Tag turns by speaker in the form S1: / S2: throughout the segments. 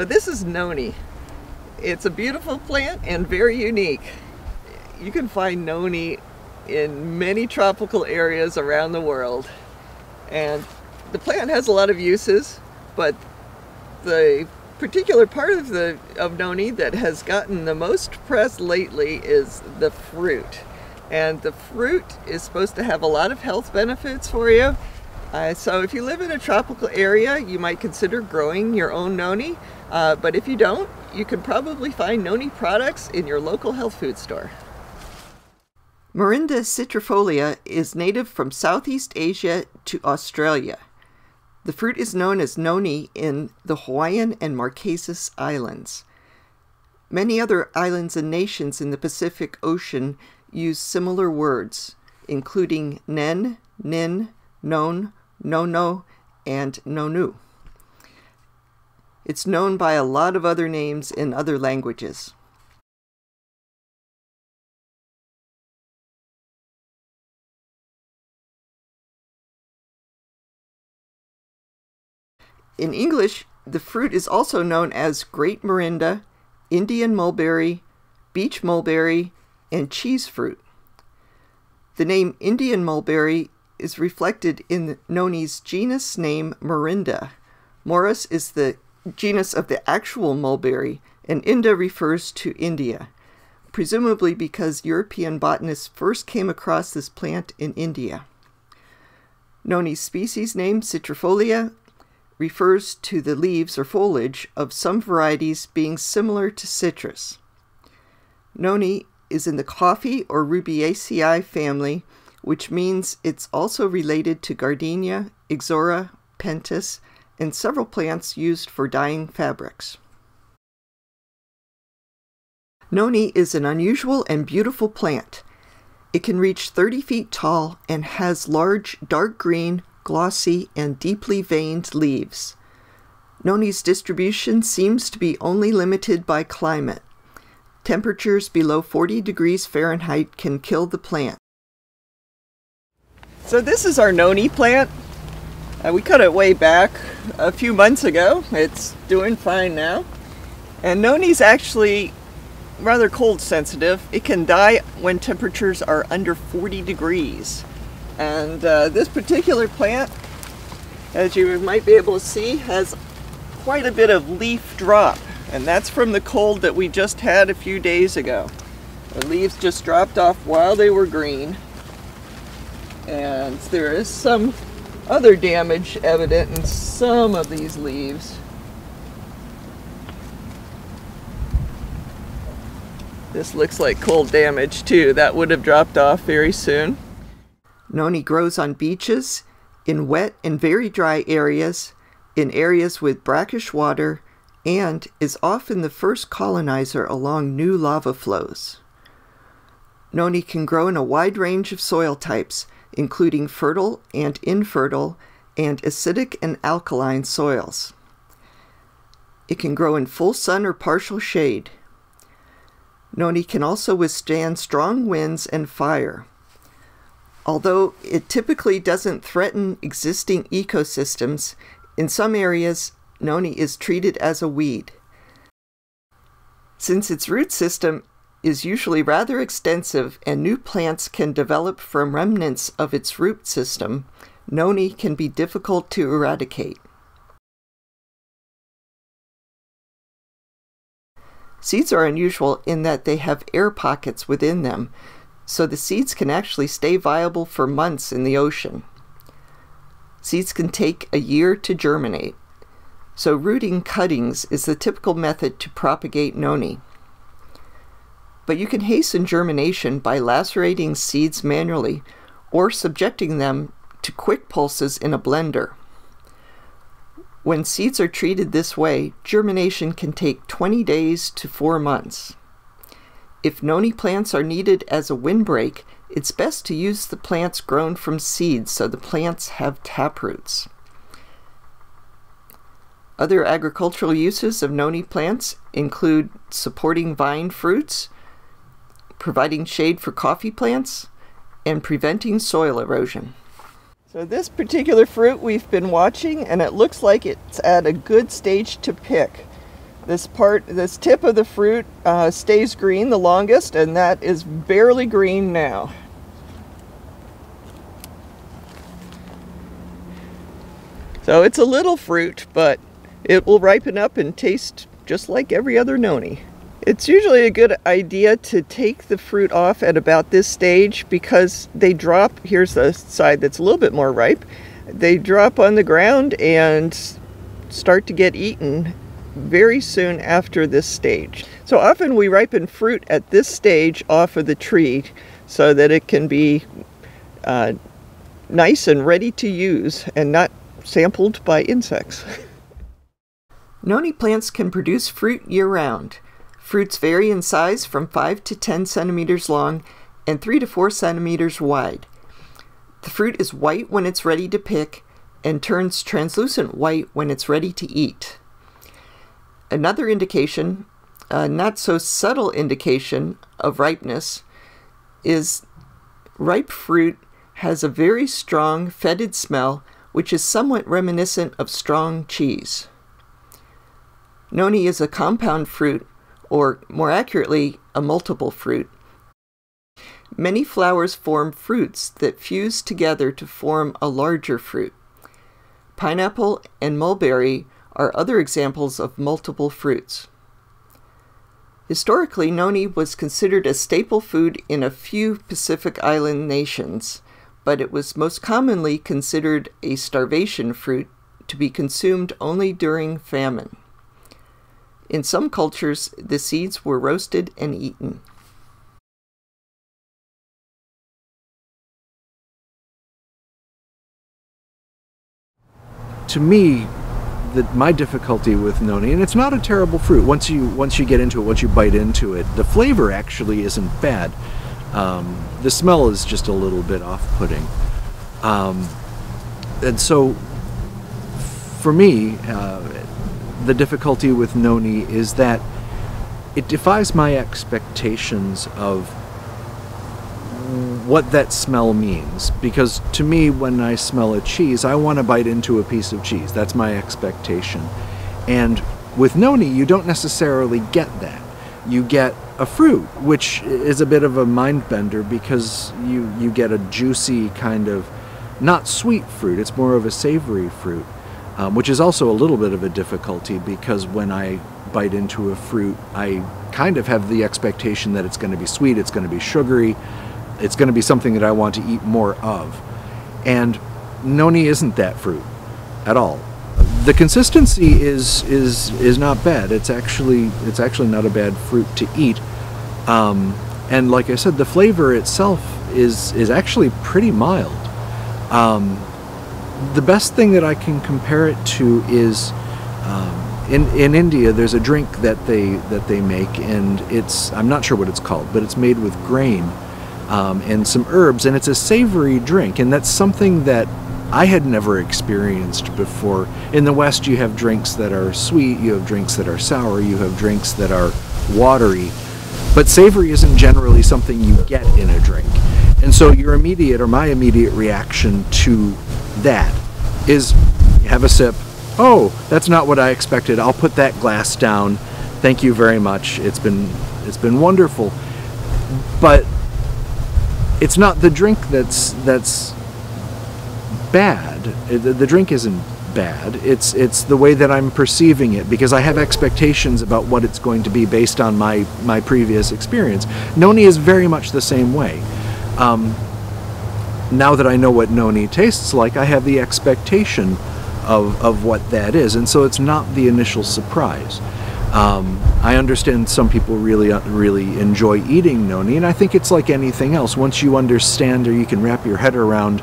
S1: So this is noni. It's a beautiful plant and very unique. You can find noni in many tropical areas around the world. And the plant has a lot of uses, but the particular part of the of noni that has gotten the most press lately is the fruit. And the fruit is supposed to have a lot of health benefits for you. Uh, so if you live in a tropical area, you might consider growing your own noni. Uh, but if you don't, you can probably find noni products in your local health food store. Morinda citrifolia is native from Southeast Asia to Australia. The fruit is known as noni in the Hawaiian and Marquesas Islands. Many other islands and nations in the Pacific Ocean use similar words, including nen, nin, non, no, and no nonu. It's known by a lot of other names in other languages. In English, the fruit is also known as great morinda, Indian mulberry, beach mulberry, and cheese fruit. The name Indian mulberry is reflected in Noni's genus name Morinda. Morus is the genus of the actual mulberry, and Inda refers to India, presumably because European botanists first came across this plant in India. Noni's species name Citrifolia refers to the leaves or foliage of some varieties being similar to citrus. Noni is in the coffee or Rubiaceae family, which means it's also related to gardenia, ixora, pentas, and several plants used for dyeing fabrics. Noni is an unusual and beautiful plant. It can reach 30 feet tall and has large dark green, glossy, and deeply veined leaves. Noni's distribution seems to be only limited by climate. Temperatures below 40 degrees Fahrenheit can kill the plant. So this is our noni plant. Uh, we cut it way back a few months ago. It's doing fine now. And noni's actually rather cold sensitive. It can die when temperatures are under 40 degrees. And uh, this particular plant, as you might be able to see, has quite a bit of leaf drop. And that's from the cold that we just had a few days ago. The leaves just dropped off while they were green. And there is some other damage evident in some of these leaves. This looks like cold damage too. That would have dropped off very soon. Noni grows on beaches, in wet and very dry areas, in areas with brackish water, and is often the first colonizer along new lava flows. Noni can grow in a wide range of soil types, including fertile and infertile, and acidic and alkaline soils. It can grow in full sun or partial shade. Noni can also withstand strong winds and fire. Although it typically doesn't threaten existing ecosystems, in some areas noni is treated as a weed. Since its root system is usually rather extensive and new plants can develop from remnants of its root system, noni can be difficult to eradicate. Seeds are unusual in that they have air pockets within them, so the seeds can actually stay viable for months in the ocean. Seeds can take a year to germinate, so rooting cuttings is the typical method to propagate noni but you can hasten germination by lacerating seeds manually or subjecting them to quick pulses in a blender. When seeds are treated this way, germination can take 20 days to 4 months. If noni plants are needed as a windbreak, it's best to use the plants grown from seeds so the plants have taproots. Other agricultural uses of noni plants include supporting vine fruits, providing shade for coffee plants, and preventing soil erosion. So this particular fruit we've been watching and it looks like it's at a good stage to pick. This part, this tip of the fruit uh, stays green the longest, and that is barely green now. So it's a little fruit, but it will ripen up and taste just like every other noni. It's usually a good idea to take the fruit off at about this stage because they drop, here's the side that's a little bit more ripe, they drop on the ground and start to get eaten very soon after this stage. So often we ripen fruit at this stage off of the tree so that it can be uh, nice and ready to use and not sampled by insects. Noni plants can produce fruit year-round. Fruits vary in size from 5 to 10 centimeters long and 3 to 4 centimeters wide. The fruit is white when it's ready to pick and turns translucent white when it's ready to eat. Another indication, a not so subtle indication of ripeness, is ripe fruit has a very strong fetid smell which is somewhat reminiscent of strong cheese. Noni is a compound fruit, or more accurately, a multiple fruit. Many flowers form fruits that fuse together to form a larger fruit. Pineapple and mulberry are other examples of multiple fruits. Historically, noni was considered a staple food in a few Pacific Island nations, but it was most commonly considered a starvation fruit to be consumed only during famine. In some cultures, the seeds were roasted and eaten.
S2: to me, my difficulty with noni, and it's not a terrible fruit. Once you once you get into it, once you bite into it, the flavor actually isn't bad. Um, the smell is just a little bit off-putting, um, and so for me, uh, the difficulty with noni is that it defies my expectations of what that smell means. Because to me, when I smell a cheese, I want to bite into a piece of cheese. That's my expectation. And with noni, you don't necessarily get that. You get a fruit, which is a bit of a mind bender because you, you get a juicy kind of, not sweet fruit, it's more of a savory fruit, um, which is also a little bit of a difficulty because when I bite into a fruit, I kind of have the expectation that it's going to be sweet, it's going to be sugary, it's going to be something that I want to eat more of. And noni isn't that fruit at all. The consistency is is is not bad. It's actually it's actually not a bad fruit to eat. Um, and like I said, the flavor itself is is actually pretty mild. Um, the best thing that I can compare it to is um, in in India. There's a drink that they that they make, and it's I'm not sure what it's called, but it's made with grain um, and some herbs, and it's a savory drink, and that's something that I had never experienced before. In the West, you have drinks that are sweet, you have drinks that are sour, you have drinks that are watery, but savory isn't generally something you get in a drink. And so your immediate or my immediate reaction to that is have a sip. Oh, that's not what I expected. I'll put that glass down. Thank you very much. It's been it's been wonderful. But it's not the drink that's that's bad. The, the drink isn't bad. It's it's the way that I'm perceiving it because I have expectations about what it's going to be based on my my previous experience. Noni is very much the same way. Um, now that I know what noni tastes like, I have the expectation of of what that is, and so it's not the initial surprise. Um, I understand some people really, uh, really enjoy eating noni, and I think it's like anything else. Once you understand or you can wrap your head around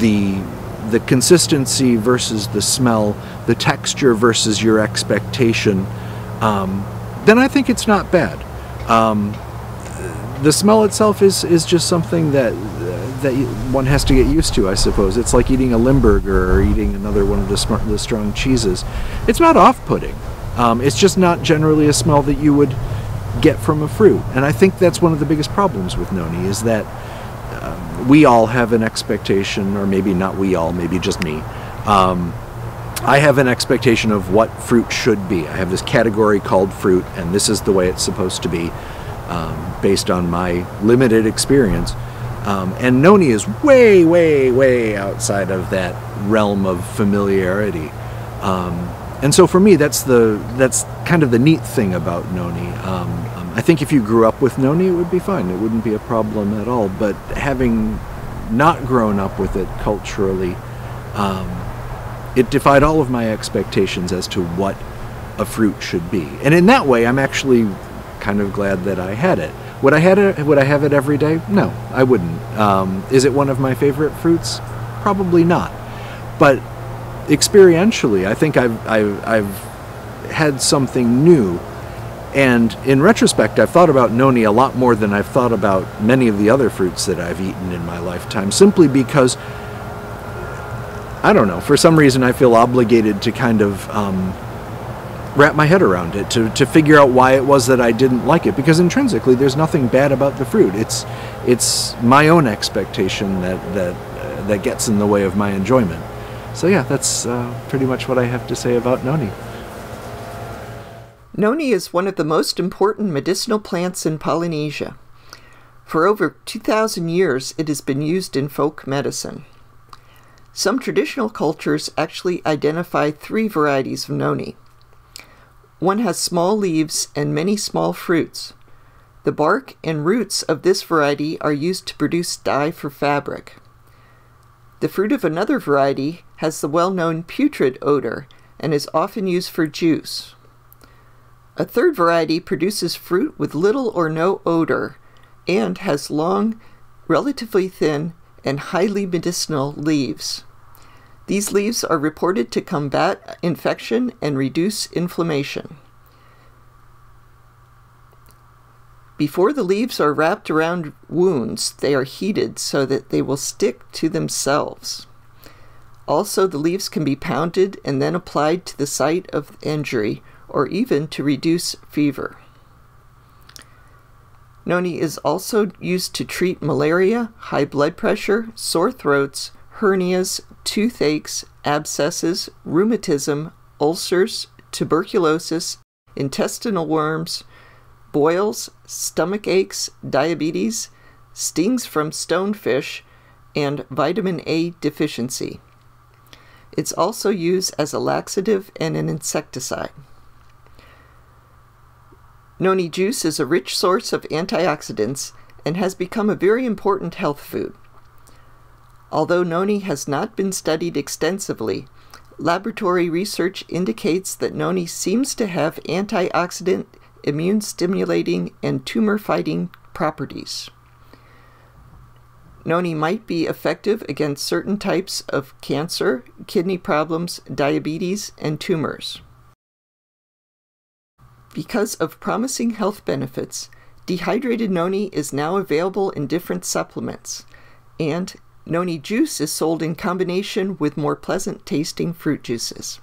S2: the the consistency versus the smell, the texture versus your expectation, um, then I think it's not bad. Um, the smell itself is is just something that that one has to get used to, I suppose. It's like eating a Limburger or eating another one of the, smart, the strong cheeses. It's not off-putting. Um, it's just not generally a smell that you would get from a fruit. And I think that's one of the biggest problems with noni is that uh, we all have an expectation, or maybe not we all, maybe just me, um, I have an expectation of what fruit should be. I have this category called fruit, and this is the way it's supposed to be um, based on my limited experience. Um, and noni is way, way, way outside of that realm of familiarity. Um, and so for me, that's the that's kind of the neat thing about noni. Um, um, I think if you grew up with noni, it would be fine. It wouldn't be a problem at all. But having not grown up with it culturally, um, it defied all of my expectations as to what a fruit should be. And in that way, I'm actually kind of glad that I had it. Would I had it? Would I have it every day? No, I wouldn't. Um, is it one of my favorite fruits? Probably not. But experientially, I think I've, I've, I've had something new. And in retrospect, I've thought about noni a lot more than I've thought about many of the other fruits that I've eaten in my lifetime, simply because I don't know. For some reason, I feel obligated to kind of um, wrap my head around it to, to figure out why it was that I didn't like it because intrinsically there's nothing bad about the fruit it's it's my own expectation that that uh, that gets in the way of my enjoyment so yeah that's uh, pretty much what I have to say about noni
S1: Noni is one of the most important medicinal plants in Polynesia. For over 2,000 years, it has been used in folk medicine. Some traditional cultures actually identify three varieties of noni. One has small leaves and many small fruits. The bark and roots of this variety are used to produce dye for fabric. The fruit of another variety has the well known putrid odor and is often used for juice. A third variety produces fruit with little or no odor and has long, relatively thin, and highly medicinal leaves. These leaves are reported to combat infection and reduce inflammation. Before the leaves are wrapped around wounds, they are heated so that they will stick to themselves. Also, the leaves can be pounded and then applied to the site of injury or even to reduce fever. Noni is also used to treat malaria, high blood pressure, sore throats, hernias, toothaches, abscesses, rheumatism, ulcers, tuberculosis, intestinal worms, boils, stomach aches, diabetes, stings from stonefish, and vitamin A deficiency. It's also used as a laxative and an insecticide. Noni juice is a rich source of antioxidants and has become a very important health food. Although noni has not been studied extensively, laboratory research indicates that noni seems to have antioxidant, immune stimulating, and tumor fighting properties. Noni might be effective against certain types of cancer, kidney problems, diabetes, and tumors. Because of promising health benefits, dehydrated noni is now available in different supplements, and Noni juice is sold in combination with more pleasant tasting fruit juices.